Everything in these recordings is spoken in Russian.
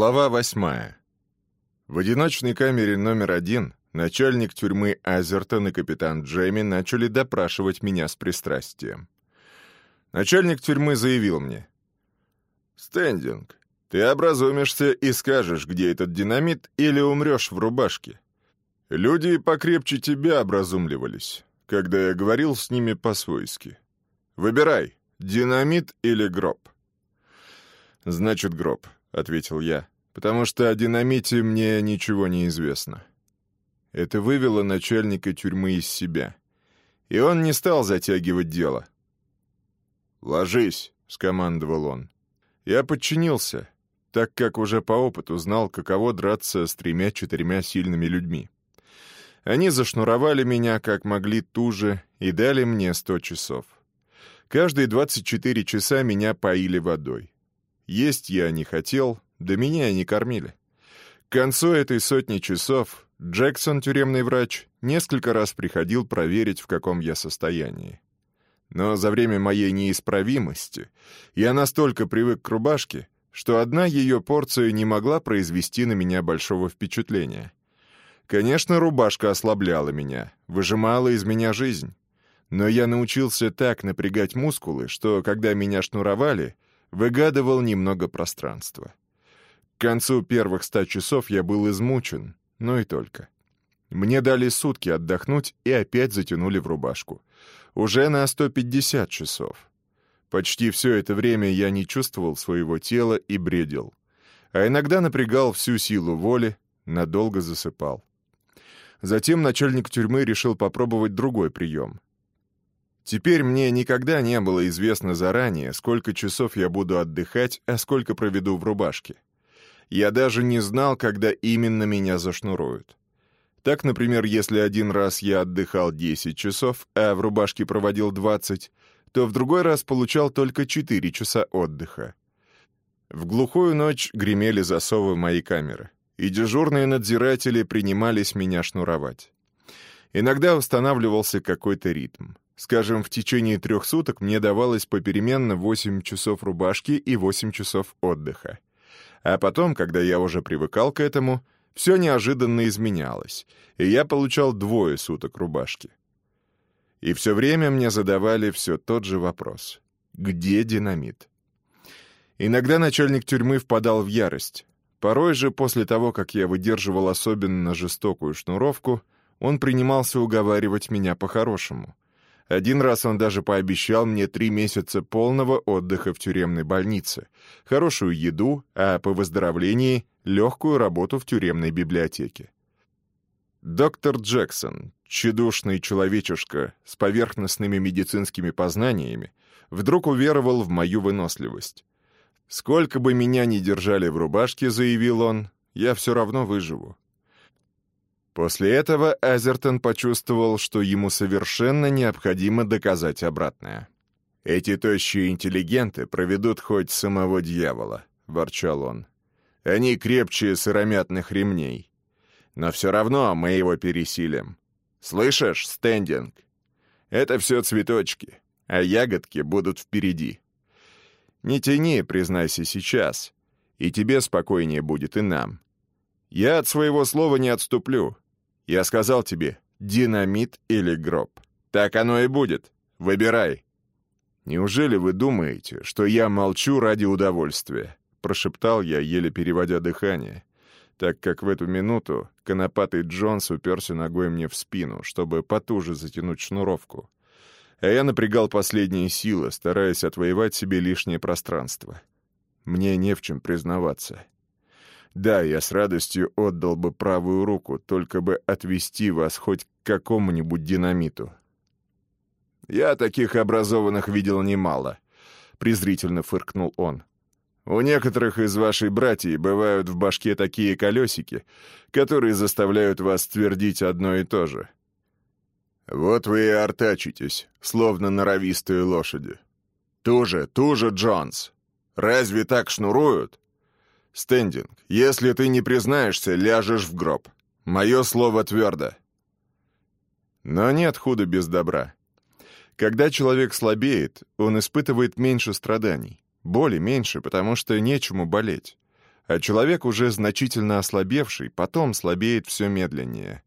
Глава восьмая. В одиночной камере номер один начальник тюрьмы Азертон и капитан Джейми начали допрашивать меня с пристрастием. Начальник тюрьмы заявил мне. «Стендинг, ты образумишься и скажешь, где этот динамит, или умрешь в рубашке. Люди покрепче тебя образумливались, когда я говорил с ними по-свойски. Выбирай, динамит или гроб». «Значит, гроб», — ответил я, «потому что о динамите мне ничего не известно». Это вывело начальника тюрьмы из себя. И он не стал затягивать дело. «Ложись», — скомандовал он. Я подчинился, так как уже по опыту знал, каково драться с тремя-четырьмя сильными людьми. Они зашнуровали меня, как могли, туже, и дали мне сто часов. Каждые двадцать четыре часа меня поили водой. Есть я не хотел, да меня и не кормили. К концу этой сотни часов Джексон, тюремный врач, несколько раз приходил проверить, в каком я состоянии. Но за время моей неисправимости я настолько привык к рубашке, что одна ее порция не могла произвести на меня большого впечатления. Конечно, рубашка ослабляла меня, выжимала из меня жизнь. Но я научился так напрягать мускулы, что, когда меня шнуровали — выгадывал немного пространства. К концу первых ста часов я был измучен, но и только. Мне дали сутки отдохнуть и опять затянули в рубашку. Уже на 150 часов. Почти все это время я не чувствовал своего тела и бредил. А иногда напрягал всю силу воли, надолго засыпал. Затем начальник тюрьмы решил попробовать другой прием. Теперь мне никогда не было известно заранее, сколько часов я буду отдыхать, а сколько проведу в рубашке. Я даже не знал, когда именно меня зашнуруют. Так, например, если один раз я отдыхал 10 часов, а в рубашке проводил 20, то в другой раз получал только 4 часа отдыха. В глухую ночь гремели засовы моей камеры, и дежурные надзиратели принимались меня шнуровать. Иногда устанавливался какой-то ритм. Скажем, в течение трех суток мне давалось попеременно 8 часов рубашки и 8 часов отдыха. А потом, когда я уже привыкал к этому, все неожиданно изменялось, и я получал двое суток рубашки. И все время мне задавали все тот же вопрос. Где динамит? Иногда начальник тюрьмы впадал в ярость. Порой же, после того, как я выдерживал особенно жестокую шнуровку, он принимался уговаривать меня по-хорошему — один раз он даже пообещал мне три месяца полного отдыха в тюремной больнице, хорошую еду, а по выздоровлении — легкую работу в тюремной библиотеке. Доктор Джексон, тщедушный человечишка с поверхностными медицинскими познаниями, вдруг уверовал в мою выносливость. «Сколько бы меня ни держали в рубашке, — заявил он, — я все равно выживу. После этого Азертон почувствовал, что ему совершенно необходимо доказать обратное. «Эти тощие интеллигенты проведут хоть самого дьявола», — ворчал он. «Они крепче сыромятных ремней. Но все равно мы его пересилим. Слышишь, стендинг? Это все цветочки, а ягодки будут впереди. Не тяни, признайся сейчас, и тебе спокойнее будет, и нам. Я от своего слова не отступлю. Я сказал тебе, динамит или гроб. Так оно и будет. Выбирай. Неужели вы думаете, что я молчу ради удовольствия? Прошептал я, еле переводя дыхание, так как в эту минуту конопатый Джонс уперся ногой мне в спину, чтобы потуже затянуть шнуровку. А я напрягал последние силы, стараясь отвоевать себе лишнее пространство. Мне не в чем признаваться. Да, я с радостью отдал бы правую руку, только бы отвести вас хоть к какому-нибудь динамиту. Я таких образованных видел немало, презрительно фыркнул он. У некоторых из вашей братьев бывают в башке такие колесики, которые заставляют вас твердить одно и то же. Вот вы и артачитесь, словно норовистые лошади. Туже, туже, Джонс. Разве так шнуруют? Стендинг, если ты не признаешься, ляжешь в гроб. Мое слово твердо. Но нет худа без добра. Когда человек слабеет, он испытывает меньше страданий. Боли меньше, потому что нечему болеть. А человек, уже значительно ослабевший, потом слабеет все медленнее.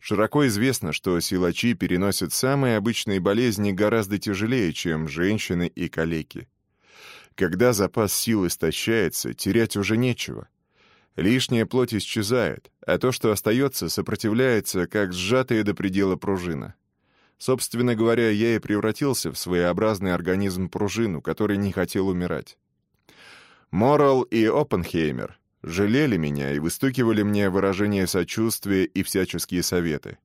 Широко известно, что силачи переносят самые обычные болезни гораздо тяжелее, чем женщины и калеки. Когда запас сил истощается, терять уже нечего. Лишняя плоть исчезает, а то, что остается, сопротивляется, как сжатая до предела пружина. Собственно говоря, я и превратился в своеобразный организм-пружину, который не хотел умирать. Морал и Оппенхеймер жалели меня и выстукивали мне выражения сочувствия и всяческие советы.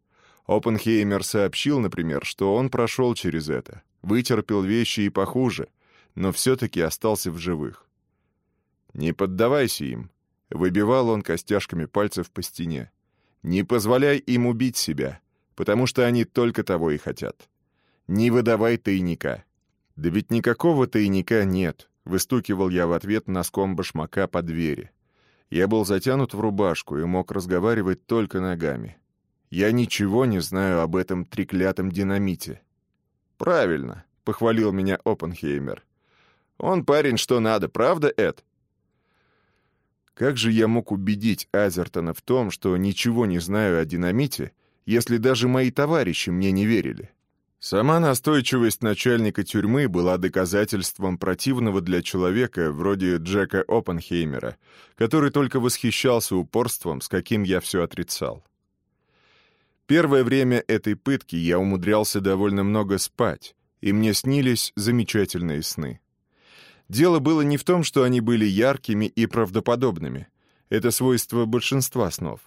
Оппенхеймер сообщил, например, что он прошел через это, вытерпел вещи и похуже, но все-таки остался в живых. «Не поддавайся им», — выбивал он костяшками пальцев по стене. «Не позволяй им убить себя, потому что они только того и хотят. Не выдавай тайника. Да ведь никакого тайника нет, выстукивал я в ответ носком башмака по двери. Я был затянут в рубашку и мог разговаривать только ногами. Я ничего не знаю об этом треклятом динамите. Правильно, похвалил меня Оппенхеймер. Он парень что надо, правда, Эд? Как же я мог убедить Азертона в том, что ничего не знаю о динамите, если даже мои товарищи мне не верили. Сама настойчивость начальника тюрьмы была доказательством противного для человека вроде Джека Оппенхеймера, который только восхищался упорством, с каким я все отрицал. Первое время этой пытки я умудрялся довольно много спать, и мне снились замечательные сны. Дело было не в том, что они были яркими и правдоподобными. Это свойство большинства снов.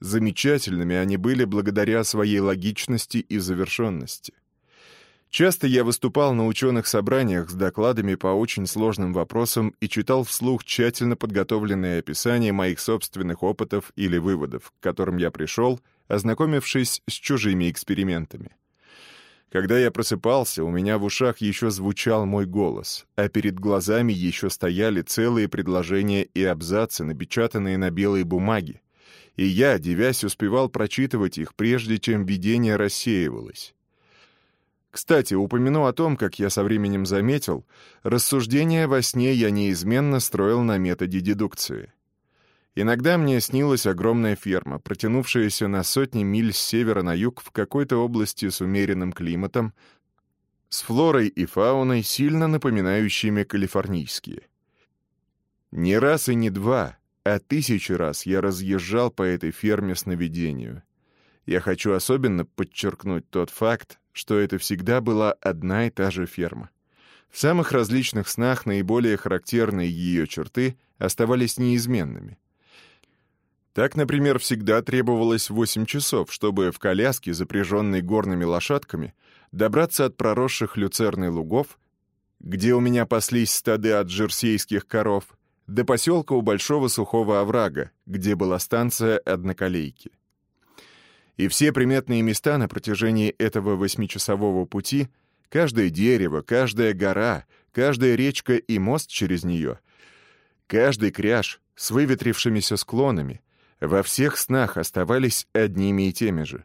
Замечательными они были благодаря своей логичности и завершенности. Часто я выступал на ученых собраниях с докладами по очень сложным вопросам и читал вслух тщательно подготовленные описания моих собственных опытов или выводов, к которым я пришел, ознакомившись с чужими экспериментами. Когда я просыпался, у меня в ушах еще звучал мой голос, а перед глазами еще стояли целые предложения и абзацы, напечатанные на белой бумаге, и я, девясь, успевал прочитывать их, прежде чем видение рассеивалось. Кстати, упомяну о том, как я со временем заметил, рассуждения во сне я неизменно строил на методе дедукции. Иногда мне снилась огромная ферма, протянувшаяся на сотни миль с севера на юг в какой-то области с умеренным климатом, с флорой и фауной, сильно напоминающими калифорнийские. Не раз и не два, а тысячи раз я разъезжал по этой ферме сновидению. Я хочу особенно подчеркнуть тот факт, что это всегда была одна и та же ферма. В самых различных снах наиболее характерные ее черты оставались неизменными. Так, например, всегда требовалось 8 часов, чтобы в коляске, запряженной горными лошадками, добраться от проросших люцерной лугов, где у меня паслись стады от жерсейских коров, до поселка у Большого Сухого Оврага, где была станция одноколейки. И все приметные места на протяжении этого восьмичасового пути, каждое дерево, каждая гора, каждая речка и мост через нее, каждый кряж с выветрившимися склонами, во всех снах оставались одними и теми же.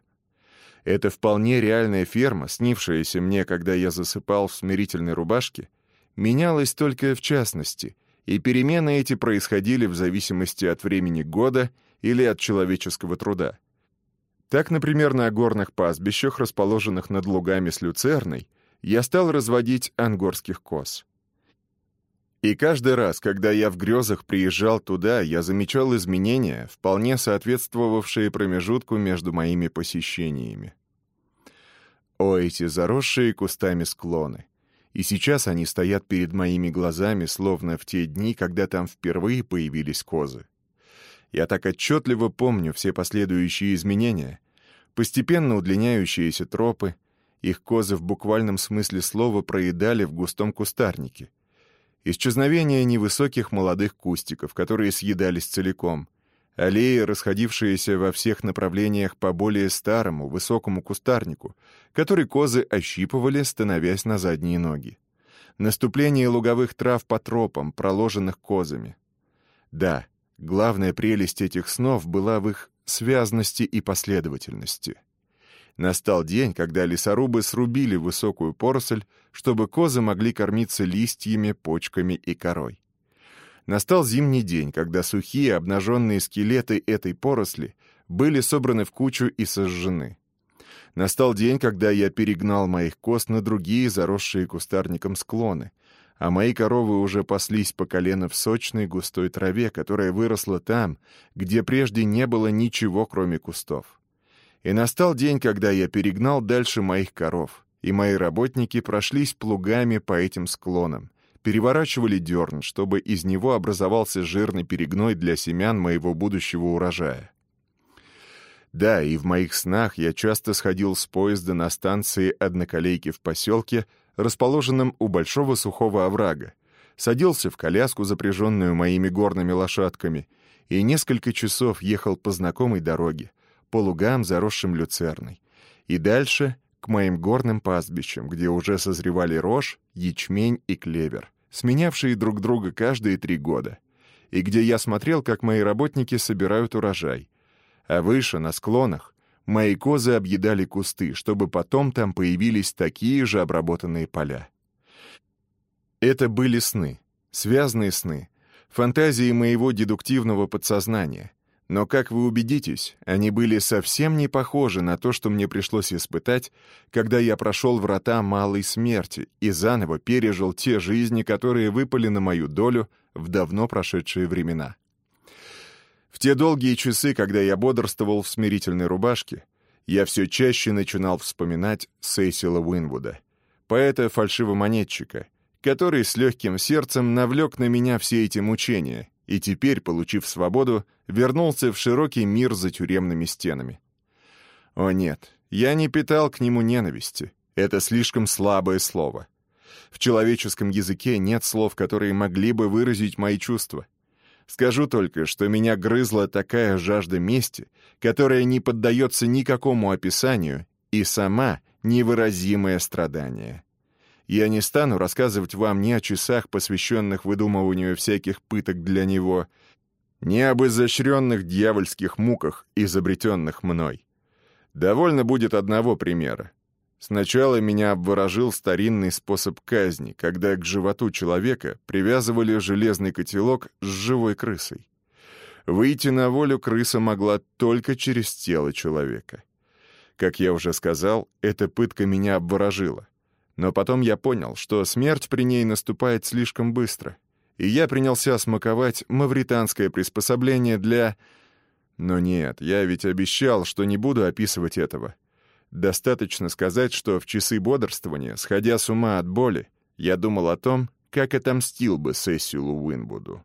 Это вполне реальная ферма, снившаяся мне, когда я засыпал в смирительной рубашке, менялась только в частности — и перемены эти происходили в зависимости от времени года или от человеческого труда. Так, например, на горных пастбищах, расположенных над лугами с люцерной, я стал разводить ангорских коз. И каждый раз, когда я в грезах приезжал туда, я замечал изменения, вполне соответствовавшие промежутку между моими посещениями. О, эти заросшие кустами склоны! И сейчас они стоят перед моими глазами, словно в те дни, когда там впервые появились козы. Я так отчетливо помню все последующие изменения. Постепенно удлиняющиеся тропы, их козы в буквальном смысле слова проедали в густом кустарнике. Исчезновение невысоких молодых кустиков, которые съедались целиком. Аллеи, расходившиеся во всех направлениях по более старому, высокому кустарнику, который козы ощипывали, становясь на задние ноги. Наступление луговых трав по тропам, проложенных козами. Да, главная прелесть этих снов была в их связности и последовательности. Настал день, когда лесорубы срубили высокую поросль, чтобы козы могли кормиться листьями, почками и корой. Настал зимний день, когда сухие обнаженные скелеты этой поросли были собраны в кучу и сожжены. Настал день, когда я перегнал моих коз на другие заросшие кустарником склоны, а мои коровы уже паслись по колено в сочной густой траве, которая выросла там, где прежде не было ничего, кроме кустов. И настал день, когда я перегнал дальше моих коров, и мои работники прошлись плугами по этим склонам, переворачивали дерн, чтобы из него образовался жирный перегной для семян моего будущего урожая. Да, и в моих снах я часто сходил с поезда на станции одноколейки в поселке, расположенном у большого сухого оврага, садился в коляску, запряженную моими горными лошадками, и несколько часов ехал по знакомой дороге, по лугам, заросшим люцерной, и дальше к моим горным пастбищам, где уже созревали рожь, ячмень и клевер, сменявшие друг друга каждые три года, и где я смотрел, как мои работники собирают урожай, а выше, на склонах, мои козы объедали кусты, чтобы потом там появились такие же обработанные поля. Это были сны, связанные сны, фантазии моего дедуктивного подсознания. Но, как вы убедитесь, они были совсем не похожи на то, что мне пришлось испытать, когда я прошел врата малой смерти и заново пережил те жизни, которые выпали на мою долю в давно прошедшие времена. В те долгие часы, когда я бодрствовал в смирительной рубашке, я все чаще начинал вспоминать Сейсила Уинвуда, поэта-фальшивомонетчика, который с легким сердцем навлек на меня все эти мучения и теперь, получив свободу, вернулся в широкий мир за тюремными стенами. О нет, я не питал к нему ненависти. Это слишком слабое слово. В человеческом языке нет слов, которые могли бы выразить мои чувства. Скажу только, что меня грызла такая жажда мести, которая не поддается никакому описанию и сама невыразимое страдание. Я не стану рассказывать вам ни о часах, посвященных выдумыванию всяких пыток для него, ни об изощренных дьявольских муках, изобретенных мной. Довольно будет одного примера. Сначала меня обворожил старинный способ казни, когда к животу человека привязывали железный котелок с живой крысой. Выйти на волю крыса могла только через тело человека. Как я уже сказал, эта пытка меня обворожила. Но потом я понял, что смерть при ней наступает слишком быстро, и я принялся смаковать мавританское приспособление для... Но нет, я ведь обещал, что не буду описывать этого. Достаточно сказать, что в часы бодрствования, сходя с ума от боли, я думал о том, как отомстил бы Сессилу Уинвуду.